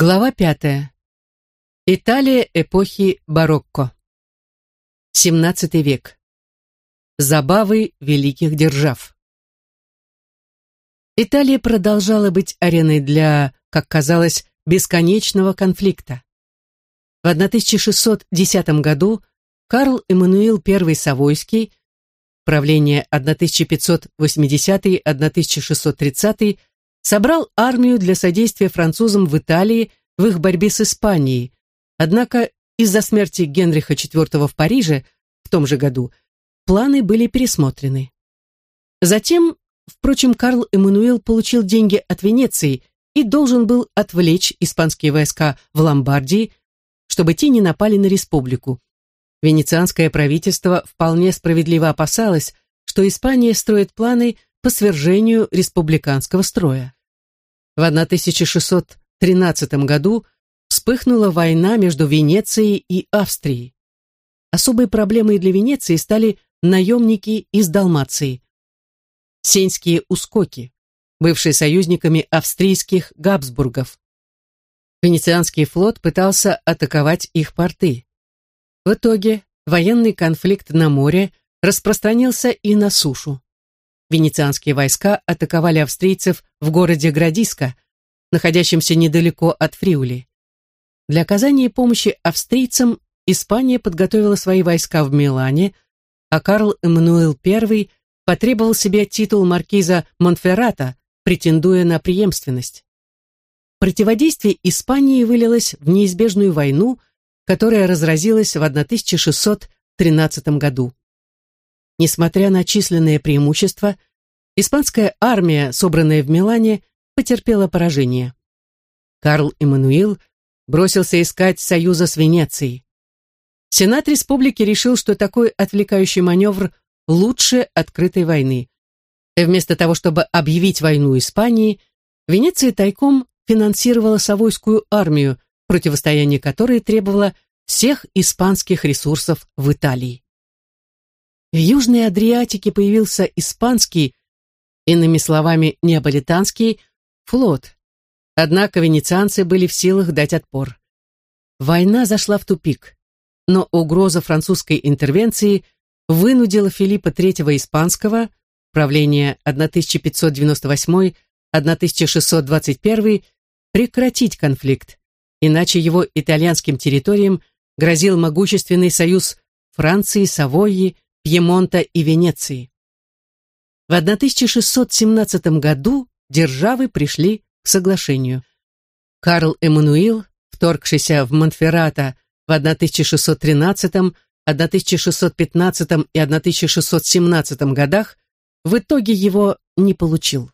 Глава пятая. Италия эпохи барокко. 17 век. Забавы великих держав. Италия продолжала быть ареной для, как казалось, бесконечного конфликта. В 1610 году Карл Эммануил I Савойский, правление 1580-1630, собрал армию для содействия французам в Италии в их борьбе с Испанией, однако из-за смерти Генриха IV в Париже в том же году планы были пересмотрены. Затем, впрочем, Карл Эммануил получил деньги от Венеции и должен был отвлечь испанские войска в Ломбардии, чтобы те не напали на республику. Венецианское правительство вполне справедливо опасалось, что Испания строит планы по свержению республиканского строя. В 1613 году вспыхнула война между Венецией и Австрией. Особой проблемой для Венеции стали наемники из Далмации. Сеньские ускоки, бывшие союзниками австрийских Габсбургов. Венецианский флот пытался атаковать их порты. В итоге военный конфликт на море распространился и на сушу венецианские войска атаковали австрийцев в городе Градиска, находящемся недалеко от Фриули. Для оказания помощи австрийцам Испания подготовила свои войска в Милане, а Карл Эммануил I потребовал себе титул маркиза Монферрата, претендуя на преемственность. Противодействие Испании вылилось в неизбежную войну, которая разразилась в 1613 году. Несмотря на численные преимущества, испанская армия, собранная в Милане, потерпела поражение. Карл Эммануил бросился искать союза с Венецией. Сенат республики решил, что такой отвлекающий маневр лучше открытой войны. И вместо того, чтобы объявить войну Испании, Венеция тайком финансировала Савойскую армию, противостояние которой требовало всех испанских ресурсов в Италии. В Южной Адриатике появился испанский, иными словами, неаполитанский, флот. Однако венецианцы были в силах дать отпор. Война зашла в тупик, но угроза французской интервенции вынудила Филиппа III Испанского, правление 1598-1621, прекратить конфликт, иначе его итальянским территориям грозил могущественный союз Франции, Савойи, Пьемонта и Венеции. В 1617 году державы пришли к соглашению. Карл Эммануил, вторгшийся в Монферрата в 1613, 1615 и 1617 годах, в итоге его не получил.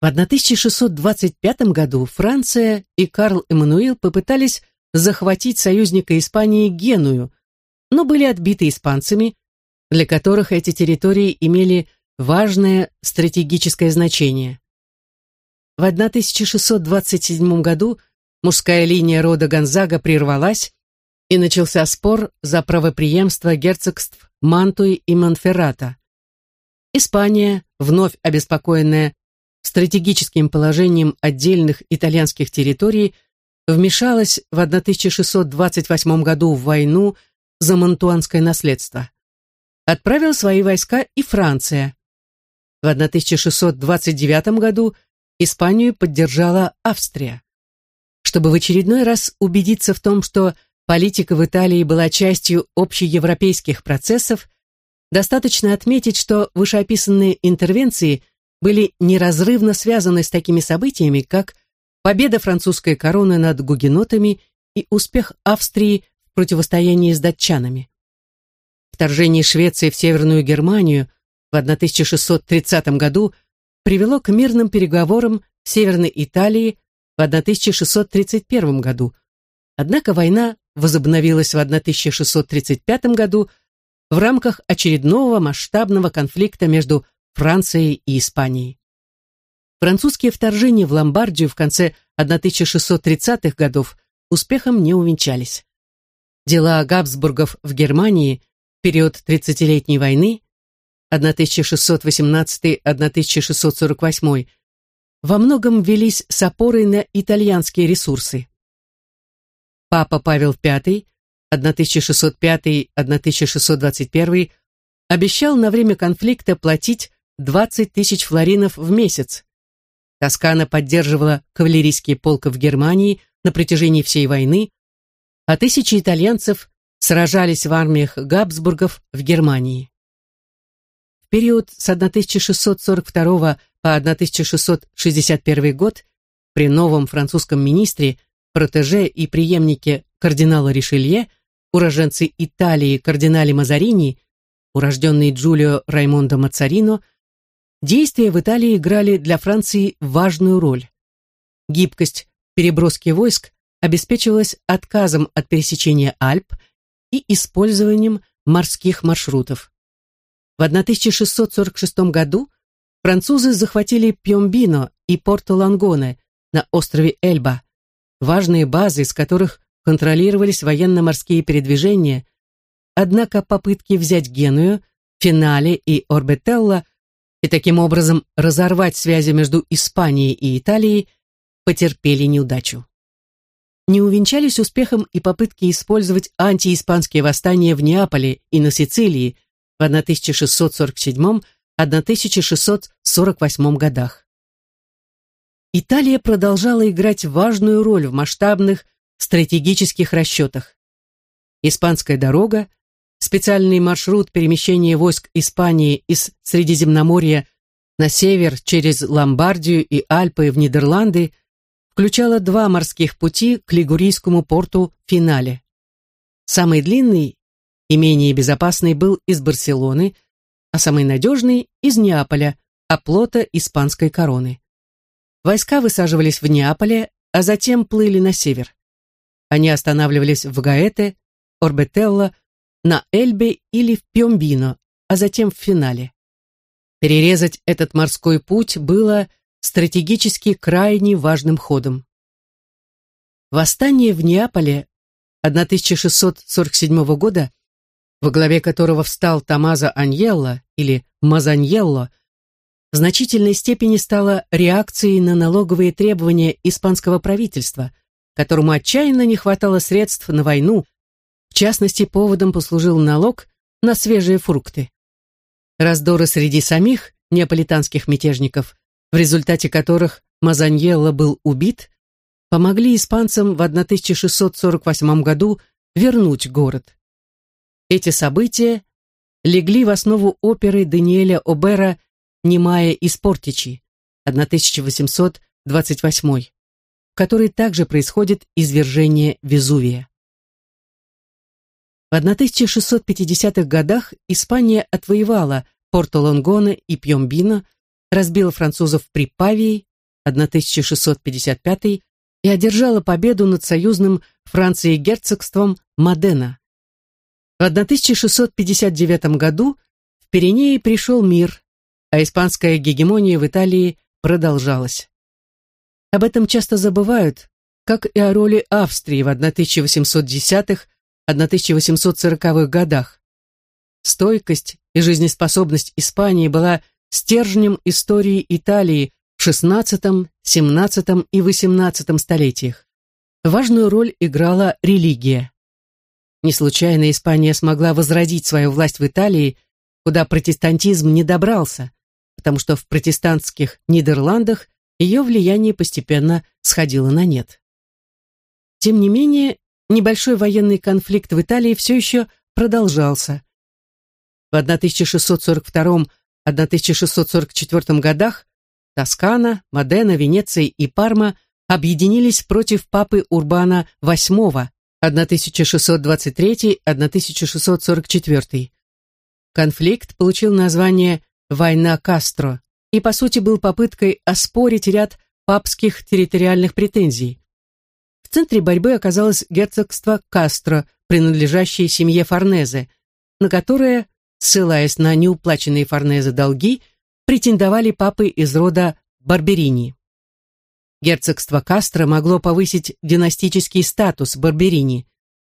В 1625 году Франция и Карл Эммануил попытались захватить союзника Испании Геную, но были отбиты испанцами, для которых эти территории имели важное стратегическое значение. В 1627 году мужская линия рода Гонзага прервалась, и начался спор за правопреемство герцогств Мантуи и Монферрата. Испания, вновь обеспокоенная стратегическим положением отдельных итальянских территорий, вмешалась в 1628 году в войну за мантуанское наследство. Отправил свои войска и Франция. В 1629 году Испанию поддержала Австрия. Чтобы в очередной раз убедиться в том, что политика в Италии была частью общеевропейских процессов, достаточно отметить, что вышеописанные интервенции были неразрывно связаны с такими событиями, как победа французской короны над гугенотами и успех Австрии противостоянии с датчанами. Вторжение Швеции в Северную Германию в 1630 году привело к мирным переговорам в Северной Италии в 1631 году. Однако война возобновилась в 1635 году в рамках очередного масштабного конфликта между Францией и Испанией. Французские вторжения в Ломбардию в конце 1630-х годов успехом не увенчались. Дела Габсбургов в Германии в период Тридцатилетней войны 1618-1648 во многом велись с опорой на итальянские ресурсы. Папа Павел V 1605-1621 обещал на время конфликта платить 20 тысяч флоринов в месяц. Тоскана поддерживала кавалерийские полк в Германии на протяжении всей войны, а тысячи итальянцев сражались в армиях Габсбургов в Германии. В период с 1642 по 1661 год при новом французском министре, протеже и преемнике кардинала Ришелье, уроженцы Италии кардинале Мазарини, урожденный Джулио Раймондо Мацарино, действия в Италии играли для Франции важную роль. Гибкость переброски войск обеспечивалась отказом от пересечения Альп и использованием морских маршрутов. В 1646 году французы захватили Пьомбино и Порто-Лангоне на острове Эльба, важные базы, из которых контролировались военно-морские передвижения, однако попытки взять Геную, Финале и Орбетелло и таким образом разорвать связи между Испанией и Италией потерпели неудачу. Не увенчались успехом и попытки использовать антииспанские восстания в Неаполе и на Сицилии в 1647-1648 годах. Италия продолжала играть важную роль в масштабных стратегических расчетах. Испанская дорога, специальный маршрут перемещения войск Испании из Средиземноморья на север через Ломбардию и Альпы в Нидерланды включала два морских пути к Лигурийскому порту Финале. Самый длинный и менее безопасный был из Барселоны, а самый надежный – из Неаполя, оплота испанской короны. Войска высаживались в Неаполе, а затем плыли на север. Они останавливались в Гаэте, Орбетелло, на Эльбе или в Пьомбино, а затем в финале. Перерезать этот морской путь было стратегически крайне важным ходом. Восстание в Неаполе 1647 года, во главе которого встал Томазо Аньелло или Мазаньелло, в значительной степени стало реакцией на налоговые требования испанского правительства, которому отчаянно не хватало средств на войну, в частности, поводом послужил налог на свежие фрукты. Раздоры среди самих неаполитанских мятежников, в результате которых Мазаньелло был убит, помогли испанцам в 1648 году вернуть город. Эти события легли в основу оперы Даниэля Обера «Немая из Портичи» 1828, в которой также происходит извержение Везувия. В 1650-х годах Испания отвоевала Порто-Лонгоне и Пьембино, разбила французов при Павии 1655 и одержала победу над союзным Францией герцогством Модена. В 1659 году в Пиренеи пришел мир, а испанская гегемония в Италии продолжалась. Об этом часто забывают, как и о роли Австрии в 1810-1840-х годах. Стойкость и жизнеспособность Испании была стержнем истории Италии в XVI, XVII и XVIII столетиях. Важную роль играла религия. Не случайно Испания смогла возродить свою власть в Италии, куда протестантизм не добрался, потому что в протестантских Нидерландах ее влияние постепенно сходило на нет. Тем не менее, небольшой военный конфликт в Италии все еще продолжался. В 1642-1644 годах Тоскана, Модена, Венеция и Парма объединились против папы Урбана VIII 1623-1644. Конфликт получил название «Война Кастро» и, по сути, был попыткой оспорить ряд папских территориальных претензий. В центре борьбы оказалось герцогство Кастро, принадлежащее семье Форнезе, на которое, ссылаясь на неуплаченные Форнезе долги, претендовали папы из рода Барберини. Герцогство Кастро могло повысить династический статус Барберини.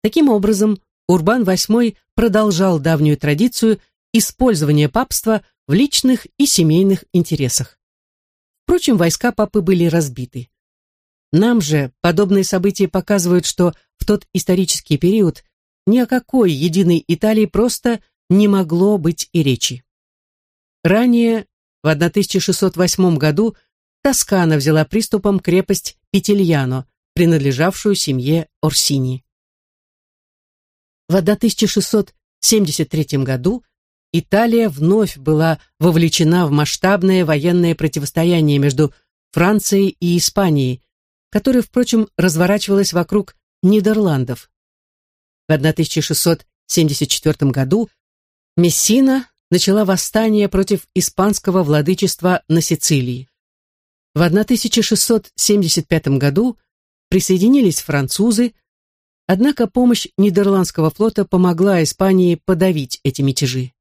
Таким образом, Урбан VIII продолжал давнюю традицию использования папства в личных и семейных интересах. Впрочем, войска папы были разбиты. Нам же подобные события показывают, что в тот исторический период ни о какой единой Италии просто не могло быть и речи. Ранее, в 1608 году, Тоскана взяла приступом крепость Петильяно, принадлежавшую семье Орсини. В 1673 году Италия вновь была вовлечена в масштабное военное противостояние между Францией и Испанией, которое, впрочем, разворачивалось вокруг Нидерландов. В 1674 году Мессина начала восстание против испанского владычества на Сицилии. В 1675 году присоединились французы, однако помощь Нидерландского флота помогла Испании подавить эти мятежи.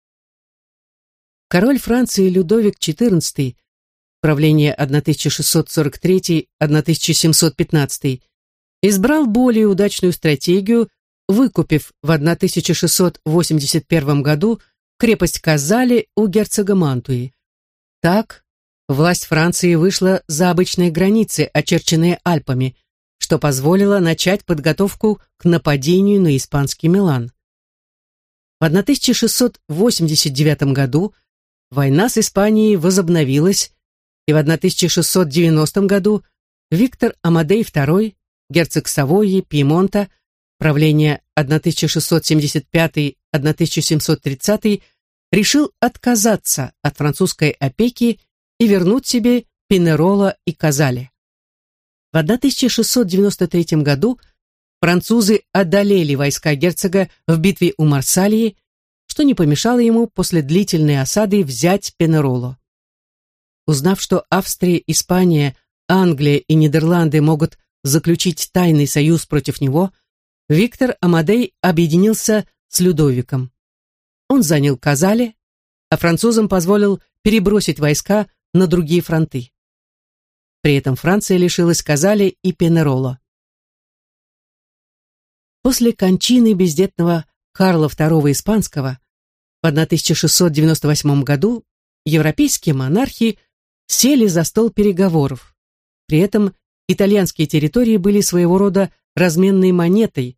Король Франции Людовик XIV, правление 1643-1715, избрал более удачную стратегию, выкупив в 1681 году крепость Казали у герцога Мантуи. Так, власть Франции вышла за обычные границы, очерченные Альпами, что позволило начать подготовку к нападению на испанский Милан. В 1689 году война с Испанией возобновилась, и в 1690 году Виктор Амадей II, герцог Савойи, Пьемонта, правление 1675-1730, решил отказаться от французской опеки и вернуть себе Пинерола и Казали. В 1693 году французы одолели войска герцога в битве у Марсалии, что не помешало ему после длительной осады взять Пенероло. Узнав, что Австрия, Испания, Англия и Нидерланды могут заключить тайный союз против него, Виктор Амадей объединился с Людовиком. Он занял Казали, а французам позволил перебросить войска на другие фронты. При этом Франция лишилась Казали и Пенероло. После кончины бездетного Карла II Испанского в 1698 году европейские монархи сели за стол переговоров. При этом итальянские территории были своего рода разменной монетой,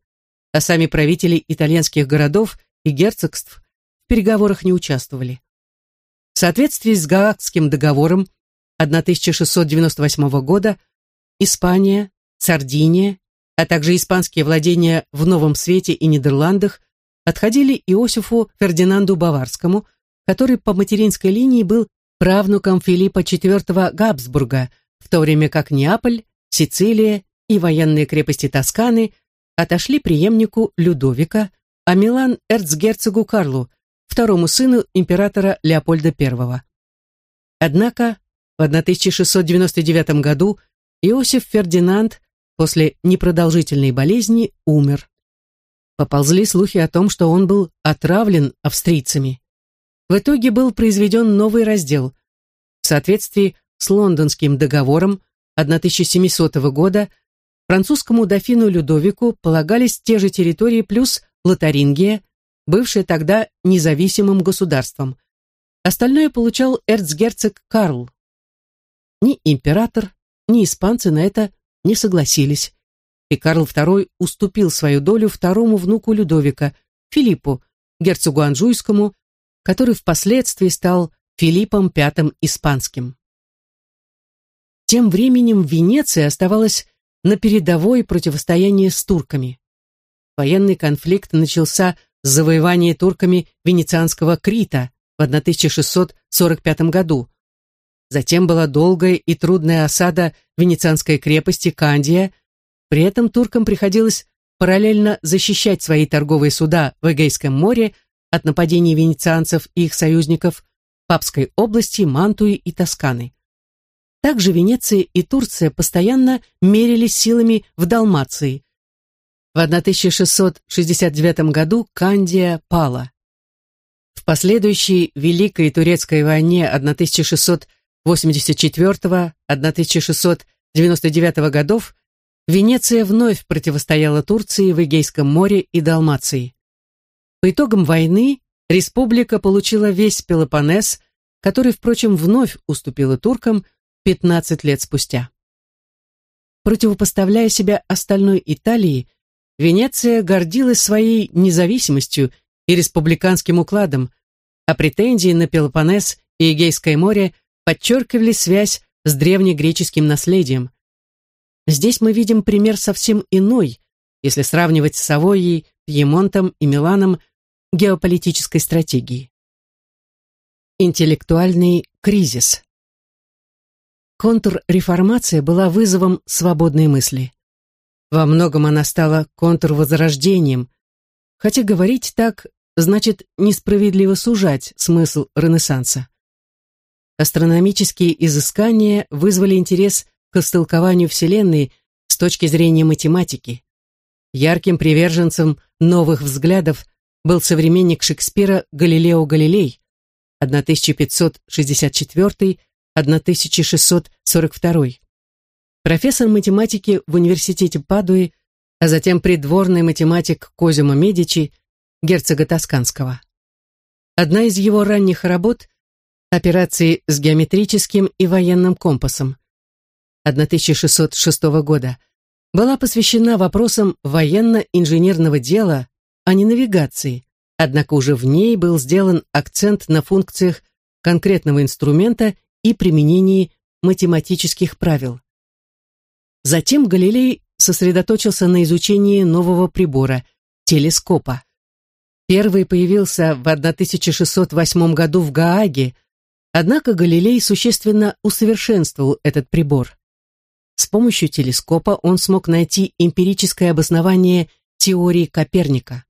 а сами правители итальянских городов и герцогств в переговорах не участвовали. В соответствии с Гаагским договором 1698 года Испания, Сардиния, а также испанские владения в Новом Свете и Нидерландах отходили Иосифу Фердинанду Баварскому, который по материнской линии был правнуком Филиппа IV Габсбурга, в то время как Неаполь, Сицилия и военные крепости Тосканы отошли преемнику Людовика, а Милан – эрцгерцогу Карлу, второму сыну императора Леопольда I. Однако в 1699 году Иосиф Фердинанд после непродолжительной болезни умер поползли слухи о том, что он был отравлен австрийцами. В итоге был произведен новый раздел. В соответствии с Лондонским договором 1700 года французскому дофину Людовику полагались те же территории плюс Лотарингия, бывшая тогда независимым государством. Остальное получал эрцгерцог Карл. Ни император, ни испанцы на это не согласились и Карл II уступил свою долю второму внуку Людовика, Филиппу, герцогу Анжуйскому, который впоследствии стал Филиппом V Испанским. Тем временем Венеция оставалась на передовой противостоянии с турками. Военный конфликт начался с завоевания турками венецианского Крита в 1645 году. Затем была долгая и трудная осада венецианской крепости Кандия – при этом туркам приходилось параллельно защищать свои торговые суда в Эгейском море от нападений венецианцев и их союзников Папской области, Мантуи и Тосканы. Также Венеция и Турция постоянно мерились силами в Далмации. В 1669 году Кандия пала. В последующей Великой Турецкой войне 1684-1699 годов Венеция вновь противостояла Турции в Эгейском море и Далмации. По итогам войны республика получила весь Пелопоннес, который, впрочем, вновь уступила туркам, 15 лет спустя. Противопоставляя себя остальной Италии, Венеция гордилась своей независимостью и республиканским укладом, а претензии на Пелопоннес и Эгейское море подчеркивали связь с древнегреческим наследием. Здесь мы видим пример совсем иной, если сравнивать с Савойей, Пьемонтом и Миланом геополитической стратегии. Интеллектуальный кризис. Контрреформация была вызовом свободной мысли. Во многом она стала контрвозрождением, хотя говорить так значит несправедливо сужать смысл Ренессанса. Астрономические изыскания вызвали интерес к истолкованию Вселенной с точки зрения математики. Ярким приверженцем новых взглядов был современник Шекспира Галилео Галилей, 1564-1642, профессор математики в университете Падуи, а затем придворный математик Козимо Медичи, герцога Тосканского. Одна из его ранних работ «Операции с геометрическим и военным компасом» 1606 года была посвящена вопросам военно-инженерного дела, а не навигации, Однако уже в ней был сделан акцент на функциях конкретного инструмента и применении математических правил. Затем Галилей сосредоточился на изучении нового прибора – телескопа. Первый появился в 1608 году в Гааге, однако Галилей существенно усовершенствовал этот прибор. С помощью телескопа он смог найти эмпирическое обоснование теории Коперника.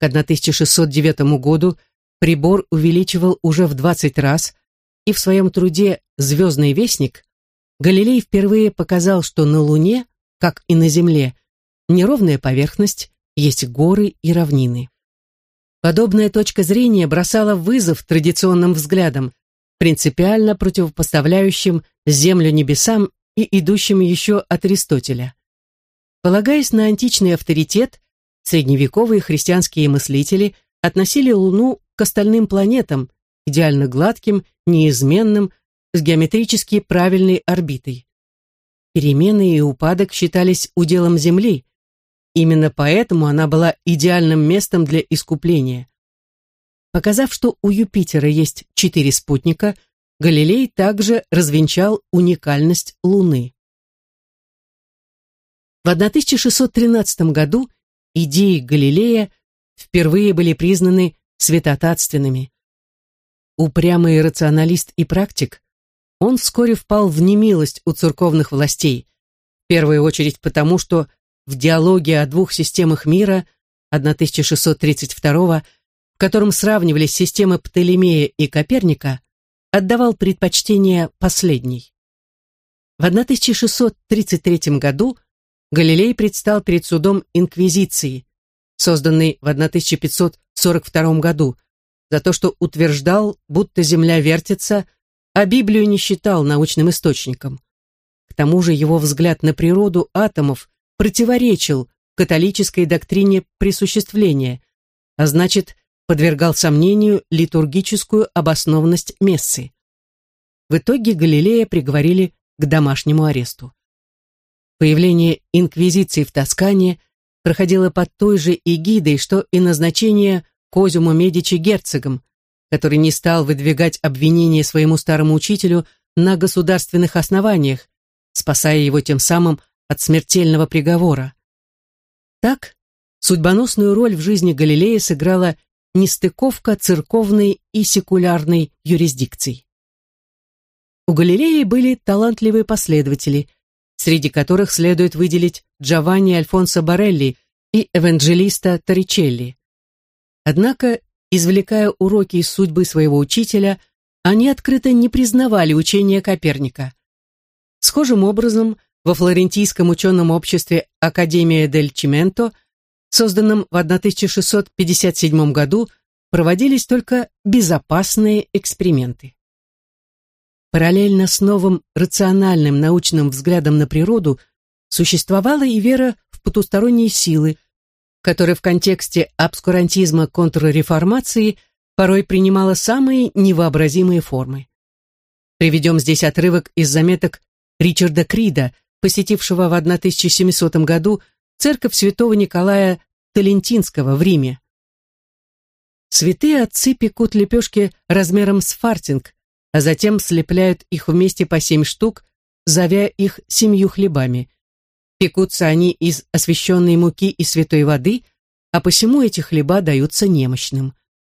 К 1609 году прибор увеличивал уже в 20 раз, и в своем труде «Звездный вестник» Галилей впервые показал, что на Луне, как и на Земле, неровная поверхность, есть горы и равнины. Подобная точка зрения бросала вызов традиционным взглядам, принципиально противопоставляющим Землю небесам и идущим еще от Аристотеля. Полагаясь на античный авторитет, Средневековые христианские мыслители относили Луну к остальным планетам, идеально гладким, неизменным, с геометрически правильной орбитой. Перемены и упадок считались уделом Земли. Именно поэтому она была идеальным местом для искупления. Показав, что у Юпитера есть четыре спутника, Галилей также развенчал уникальность Луны. В 1613 году идеи Галилея впервые были признаны святотатственными. Упрямый рационалист и практик, он вскоре впал в немилость у церковных властей, в первую очередь потому, что в диалоге о двух системах мира 1632 в котором сравнивались системы Птолемея и Коперника, отдавал предпочтение последней. В 1633 году Галилей предстал перед судом Инквизиции, созданный в 1542 году, за то, что утверждал, будто Земля вертится, а Библию не считал научным источником. К тому же его взгляд на природу атомов противоречил католической доктрине присуществления, а значит, подвергал сомнению литургическую обоснованность мессы. В итоге Галилея приговорили к домашнему аресту. Появление инквизиции в Тоскане проходило под той же эгидой, что и назначение Козюма Медичи герцогом, который не стал выдвигать обвинения своему старому учителю на государственных основаниях, спасая его тем самым от смертельного приговора. Так, судьбоносную роль в жизни Галилея сыграла нестыковка церковной и секулярной юрисдикций. У Галилеи были талантливые последователи – среди которых следует выделить Джованни Альфонсо Барелли и эванджелиста Торричелли. Однако, извлекая уроки из судьбы своего учителя, они открыто не признавали учения Коперника. Схожим образом, во флорентийском ученом обществе Академия дель Чименто, созданном в 1657 году, проводились только безопасные эксперименты. Параллельно с новым рациональным научным взглядом на природу существовала и вера в потусторонние силы, которая в контексте обскурантизма контрреформации порой принимала самые невообразимые формы. Приведем здесь отрывок из заметок Ричарда Крида, посетившего в 1700 году церковь святого Николая Талентинского в Риме. Святые отцы пекут лепешки размером с фартинг, а затем слепляют их вместе по семь штук, зовя их семью хлебами. Пекутся они из освященной муки и святой воды, а посему эти хлеба даются немощным.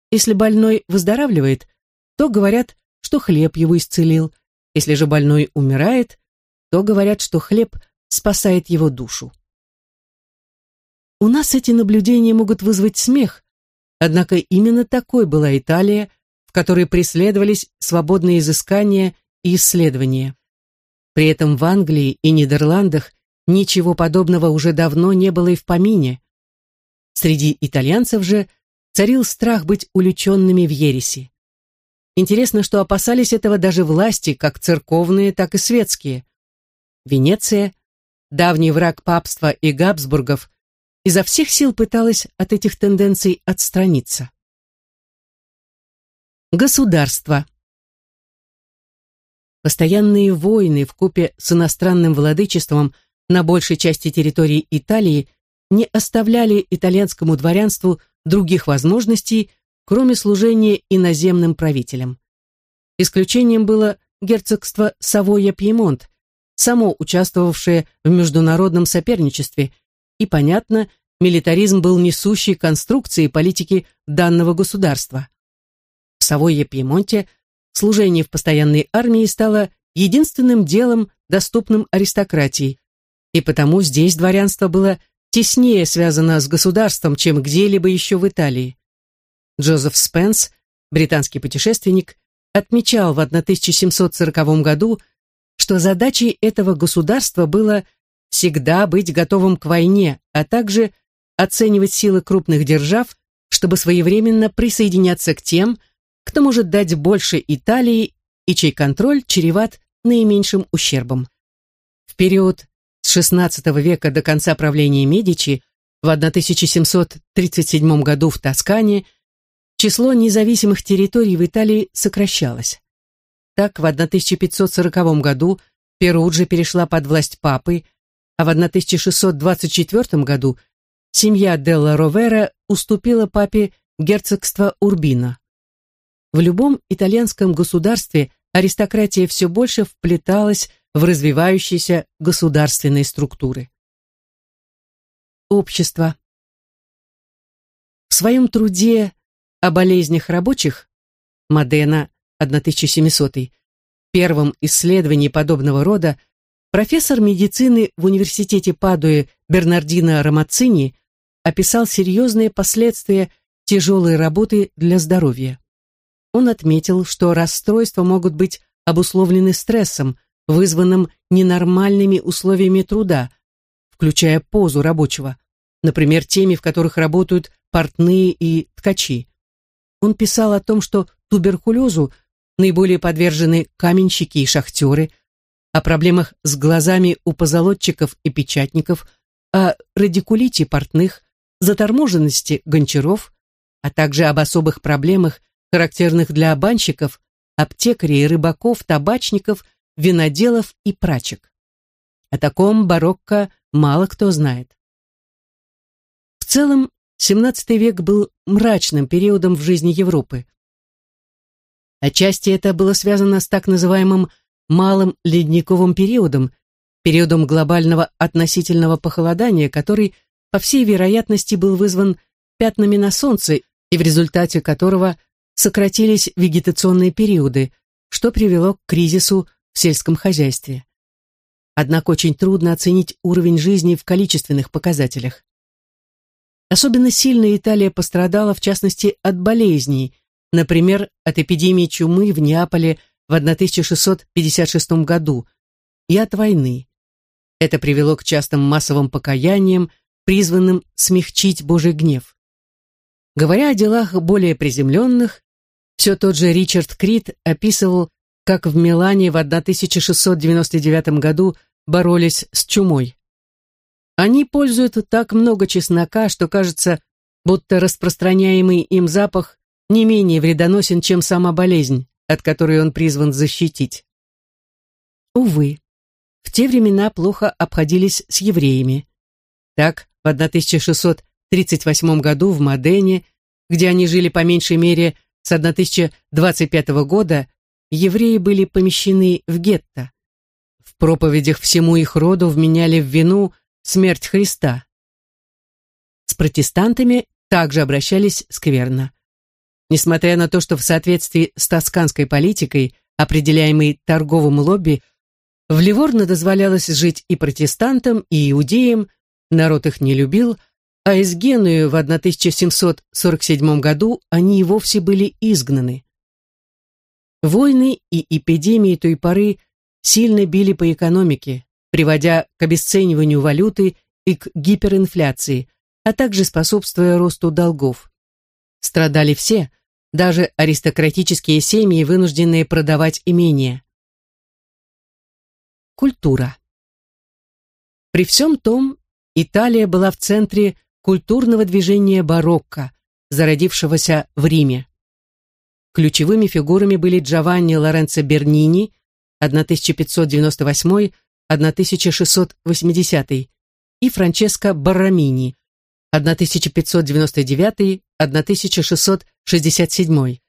Если больной выздоравливает, то говорят, что хлеб его исцелил. Если же больной умирает, то говорят, что хлеб спасает его душу. У нас эти наблюдения могут вызвать смех, однако именно такой была Италия, в которой преследовались свободные изыскания и исследования. При этом в Англии и Нидерландах ничего подобного уже давно не было и в помине. Среди итальянцев же царил страх быть уличенными в ереси. Интересно, что опасались этого даже власти, как церковные, так и светские. Венеция, давний враг папства и Габсбургов, изо всех сил пыталась от этих тенденций отстраниться. Государство. Постоянные войны в купе с иностранным владычеством на большей части территории Италии не оставляли итальянскому дворянству других возможностей, кроме служения иноземным правителям. Исключением было герцогство Савойя-Пьемонт, само участвовавшее в международном соперничестве, и, понятно, милитаризм был несущей конструкцией политики данного государства. В Савойе-Пьемонте служение в постоянной армии стало единственным делом, доступным аристократии, и потому здесь дворянство было теснее связано с государством, чем где-либо еще в Италии. Джозеф Спенс, британский путешественник, отмечал в 1740 году, что задачей этого государства было всегда быть готовым к войне, а также оценивать силы крупных держав, чтобы своевременно присоединяться к тем, кто может дать больше Италии и чей контроль чреват наименьшим ущербом. В период с XVI века до конца правления Медичи в 1737 году в Тоскане число независимых территорий в Италии сокращалось. Так, в 1540 году Перуджа перешла под власть папы, а в 1624 году семья Делла Ровера уступила папе герцогство Урбино. В любом итальянском государстве аристократия все больше вплеталась в развивающиеся государственные структуры. Общество. В своем труде о болезнях рабочих Модена 1700 первом исследовании подобного рода профессор медицины в университете Падуи Бернардино Ромацини описал серьезные последствия тяжелой работы для здоровья. Он отметил, что расстройства могут быть обусловлены стрессом, вызванным ненормальными условиями труда, включая позу рабочего, например, теми, в которых работают портные и ткачи. Он писал о том, что туберкулезу наиболее подвержены каменщики и шахтеры, о проблемах с глазами у позолотчиков и печатников, о радикулите портных, заторможенности гончаров, а также об особых проблемах, характерных для банщиков, аптекарей, рыбаков, табачников виноделов и прачек. О таком барокко мало кто знает. В целом, XVII век был мрачным периодом в жизни Европы. Отчасти это было связано с так называемым малым ледниковым периодом, периодом глобального относительного похолодания, который, по всей вероятности, был вызван пятнами на солнце и в результате которого сократились вегетационные периоды, что привело к кризису в сельском хозяйстве. Однако очень трудно оценить уровень жизни в количественных показателях. Особенно сильно Италия пострадала, в частности, от болезней, например, от эпидемии чумы в Неаполе в 1656 году и от войны. Это привело к частым массовым покаяниям, призванным смягчить Божий гнев. Говоря о делах более приземленных, все тот же Ричард Крид описывал как в Милане в 1699 году боролись с чумой. Они пользуют так много чеснока, что кажется, будто распространяемый им запах не менее вредоносен, чем сама болезнь, от которой он призван защитить. Увы, в те времена плохо обходились с евреями. Так, в 1638 году в Модене, где они жили по меньшей мере с 1025 года, евреи были помещены в гетто. В проповедях всему их роду вменяли в вину смерть Христа. С протестантами также обращались скверно. Несмотря на то, что в соответствии с тосканской политикой, определяемой торговым лобби, в Ливорно дозволялось жить и протестантам, и иудеям, народ их не любил, а из Генуи в 1747 году они и вовсе были изгнаны. Войны и эпидемии той поры сильно били по экономике, приводя к обесцениванию валюты и к гиперинфляции, а также способствуя росту долгов. Страдали все, даже аристократические семьи, вынужденные продавать имения. Культура. При всем том, Италия была в центре культурного движения барокко, зародившегося в Риме. Ключевыми фигурами были Джованни Лоренцо Бернини 1598-1680 и Франческо Баррамини 1599-1667.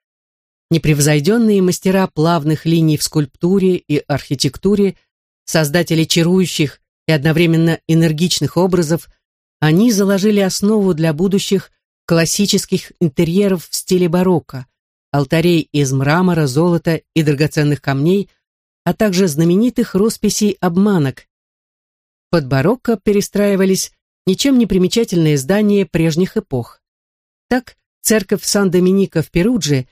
Непревзойденные мастера плавных линий в скульптуре и архитектуре, создатели чарующих и одновременно энергичных образов, они заложили основу для будущих классических интерьеров в стиле барокко, алтарей из мрамора, золота и драгоценных камней, а также знаменитых росписей обманок. Под барокко перестраивались ничем не примечательные здания прежних эпох. Так, церковь Сан-Доминика в Перудже,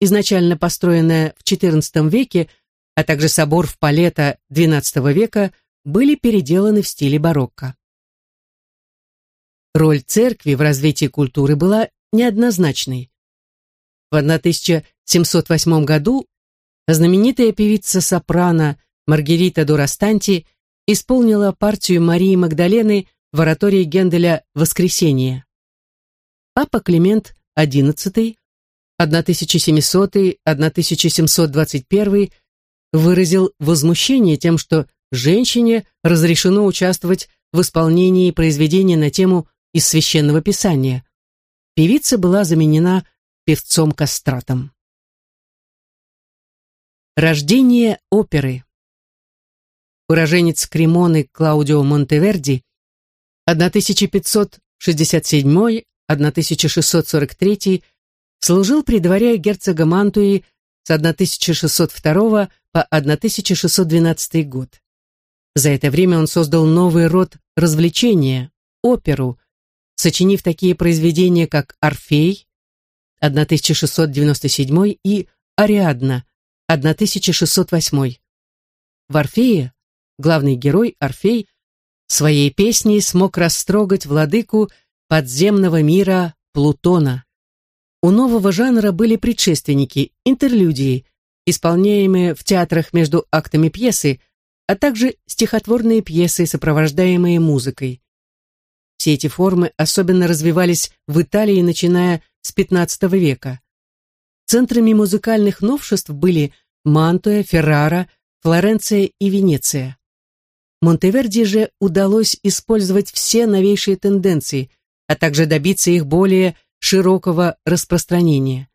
изначально построенная в XIV веке, а также собор в Палето XII века, были переделаны в стиле барокко. Роль церкви в развитии культуры была неоднозначной. В 1708 году знаменитая певица-сопрано Маргерита Дурастанти исполнила партию Марии Магдалены в оратории Генделя «Воскресение». Папа Климент XI, 1700-1721, выразил возмущение тем, что женщине разрешено участвовать в исполнении произведения на тему из Священного Писания. Певица была заменена певцом-кастратом. Рождение оперы Уроженец Кремоны Клаудио Монтеверди 1567-1643 служил при дворе герцога Мантуи с 1602 по 1612 год. За это время он создал новый род развлечения – оперу, сочинив такие произведения, как «Орфей» 1697 и «Ариадна» 1608. В «Орфее» главный герой Орфей своей песней смог растрогать владыку подземного мира Плутона. У нового жанра были предшественники, интерлюдии, исполняемые в театрах между актами пьесы, а также стихотворные пьесы, сопровождаемые музыкой. Все эти формы особенно развивались в Италии, начиная с XV века. Центрами музыкальных новшеств были Мантуя, Феррара, Флоренция и Венеция. Монтеверди же удалось использовать все новейшие тенденции, а также добиться их более широкого распространения.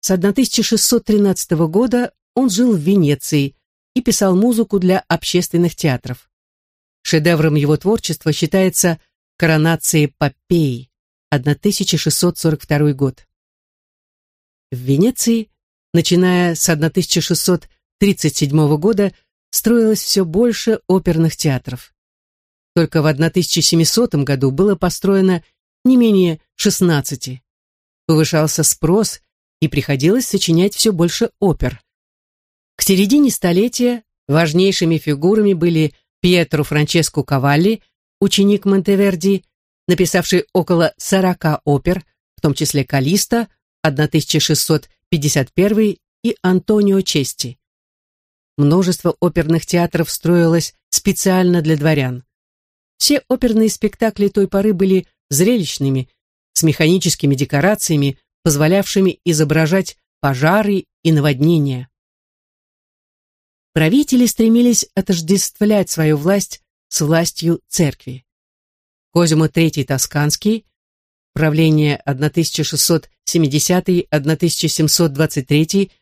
С 1613 года он жил в Венеции и писал музыку для общественных театров. Шедевром его творчества считается «Коронация Попеи» 1642 год. В Венеции, начиная с 1637 года, строилось все больше оперных театров. Только в 1700 году было построено не менее 16. Повышался спрос, и приходилось сочинять все больше опер. К середине столетия важнейшими фигурами были Пьетро Франческо Кавалли, ученик Монтеверди, написавший около 40 опер, в том числе «Калиста» 1651 и «Антонио Чести» множество оперных театров строилось специально для дворян. Все оперные спектакли той поры были зрелищными, с механическими декорациями, позволявшими изображать пожары и наводнения. правители стремились отождествлять свою власть с властью церкви. Козимо III Тосканский, правление 1670-1723,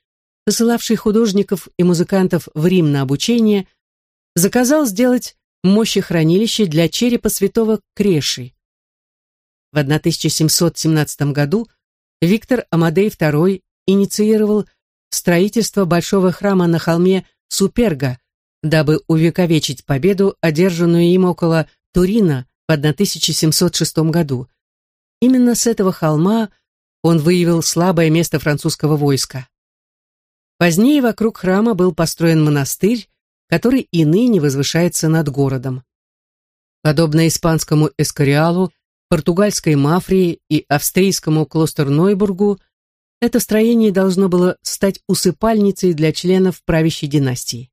посылавший художников и музыкантов в Рим на обучение, заказал сделать мощехранилище для черепа святого Креши. В 1717 году Виктор Амадей II инициировал строительство большого храма на холме Суперга, дабы увековечить победу, одержанную им около Турина в 1706 году. Именно с этого холма он выявил слабое место французского войска. Позднее вокруг храма был построен монастырь, который и ныне возвышается над городом. Подобно испанскому Эскориалу, португальской Мафрии и австрийскому Клостернойбургу, это строение должно было стать усыпальницей для членов правящей династии.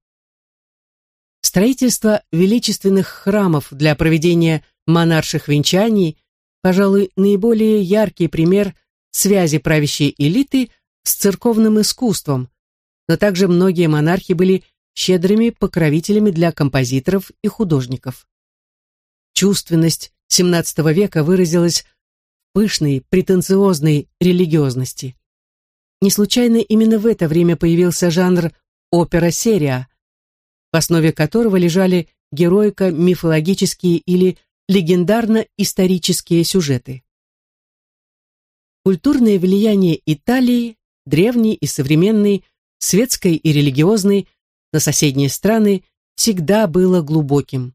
Строительство величественных храмов для проведения монарших венчаний, пожалуй, наиболее яркий пример связи правящей элиты с церковным искусством, но также многие монархи были щедрыми покровителями для композиторов и художников. Чувственность XVII века выразилась в пышной, претенциозной религиозности. Не случайно именно в это время появился жанр опера-серия, в основе которого лежали героико-мифологические или легендарно-исторические сюжеты. Культурное влияние Италии, древней и современной, светской и религиозной, на соседние страны всегда было глубоким.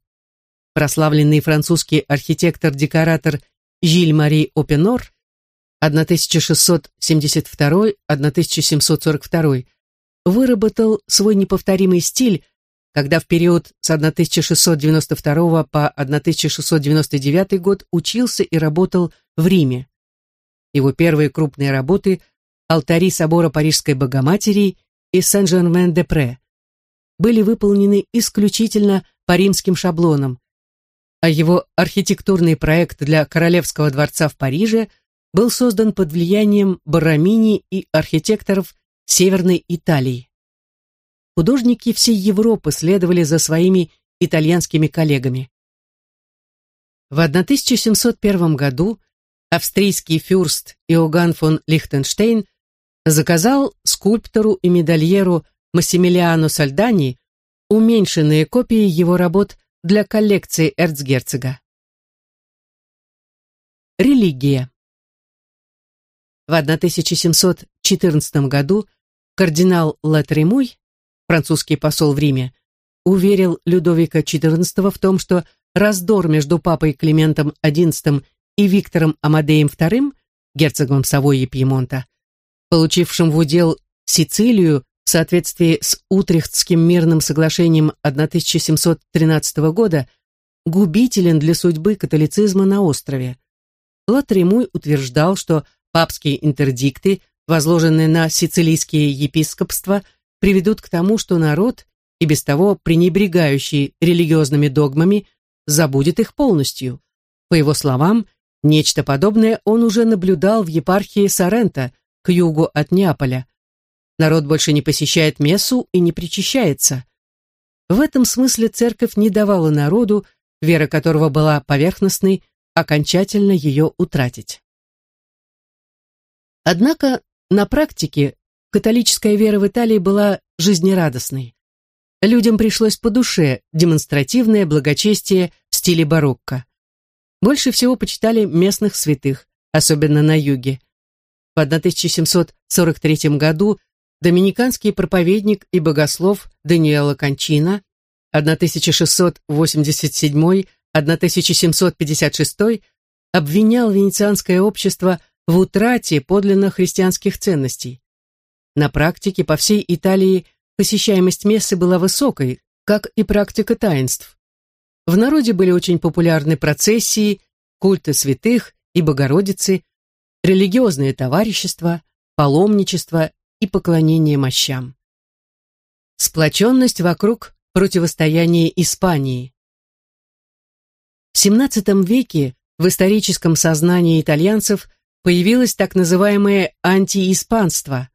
Прославленный французский архитектор-декоратор Жиль-Мари Опенор 1672-1742 выработал свой неповторимый стиль, когда в период с 1692 по 1699 год учился и работал в Риме. Его первые крупные работы – алтари собора Парижской Богоматери и Сен-Жермен-де-Пре были выполнены исключительно по римским шаблонам, а его архитектурный проект для Королевского дворца в Париже был создан под влиянием Барамини и архитекторов Северной Италии. Художники всей Европы следовали за своими итальянскими коллегами. В 1701 году австрийский фюрст Иоганн фон Лихтенштейн заказал скульптору и медальеру Массимилиано Сальдани уменьшенные копии его работ для коллекции эрцгерцога. Религия В 1714 году кардинал Латремуй, французский посол в Риме, уверил Людовика XIV в том, что раздор между папой Климентом XI и Виктором Амадеем II, герцогом Савойи Пьемонта, получившим в удел Сицилию в соответствии с Утрехтским мирным соглашением 1713 года губителен для судьбы католицизма на острове. Латремуй утверждал, что папские интердикты, возложенные на сицилийские епископства, приведут к тому, что народ, и без того пренебрегающий религиозными догмами, забудет их полностью. По его словам, нечто подобное он уже наблюдал в епархии Соренто, к югу от Неаполя, Народ больше не посещает мессу и не причащается. В этом смысле церковь не давала народу, вера которого была поверхностной, окончательно ее утратить. Однако на практике католическая вера в Италии была жизнерадостной. Людям пришлось по душе демонстративное благочестие в стиле барокко. Больше всего почитали местных святых, особенно на юге. В 1743 году доминиканский проповедник и богослов Даниэла Кончина 1687-1756 обвинял венецианское общество в утрате подлинно христианских ценностей. На практике по всей Италии посещаемость мессы была высокой, как и практика таинств. В народе были очень популярны процессии, культы святых и Богородицы, религиозные товарищества, паломничество и поклонение мощам. Сплоченность вокруг противостояния Испании. В XVII веке в историческом сознании итальянцев появилось так называемое антииспанство.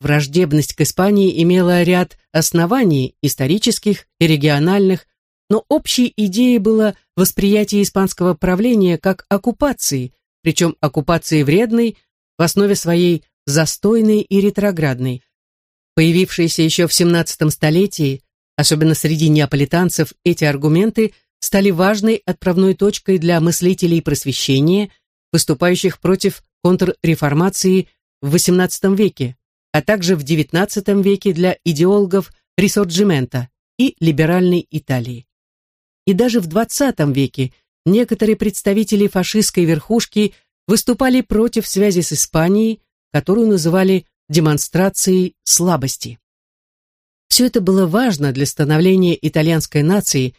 Враждебность к Испании имела ряд оснований исторических и региональных, но общей идеей было восприятие испанского правления как оккупации, причем оккупации вредной, в основе своей застойной и ретроградной. Появившиеся еще в XVII столетии, особенно среди неаполитанцев, эти аргументы стали важной отправной точкой для мыслителей просвещения, выступающих против контрреформации в XVIII веке, а также в XIX веке для идеологов ресорджимента и либеральной Италии. И даже в XX веке некоторые представители фашистской верхушки выступали против связи с Испанией, которую называли демонстрацией слабости. Все это было важно для становления итальянской нации,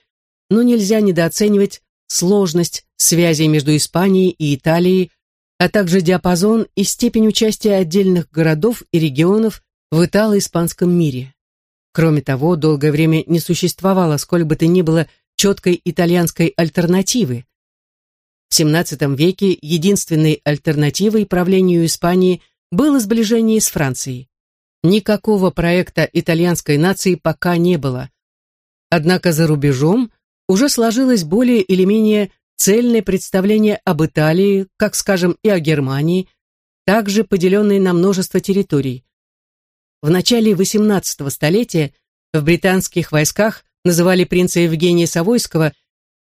но нельзя недооценивать сложность связей между Испанией и Италией, а также диапазон и степень участия отдельных городов и регионов в итало-испанском мире. Кроме того, долгое время не существовало сколь бы то ни было четкой итальянской альтернативы. В XVII веке единственной альтернативой правлению Испании было сближение с Францией. Никакого проекта итальянской нации пока не было. Однако за рубежом уже сложилось более или менее цельное представление об Италии, как, скажем, и о Германии, также поделенной на множество территорий. В начале XVIII столетия в британских войсках называли принца Евгения Савойского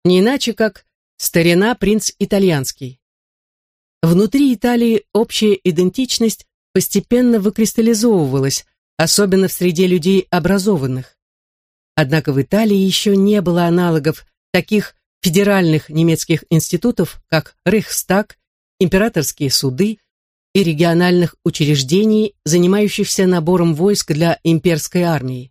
не иначе, как «старина принц итальянский». Внутри Италии общая идентичность постепенно выкристаллизовывалась, особенно в среде людей образованных. Однако в Италии еще не было аналогов таких федеральных немецких институтов, как Рейхстаг, императорские суды и региональных учреждений, занимающихся набором войск для имперской армии.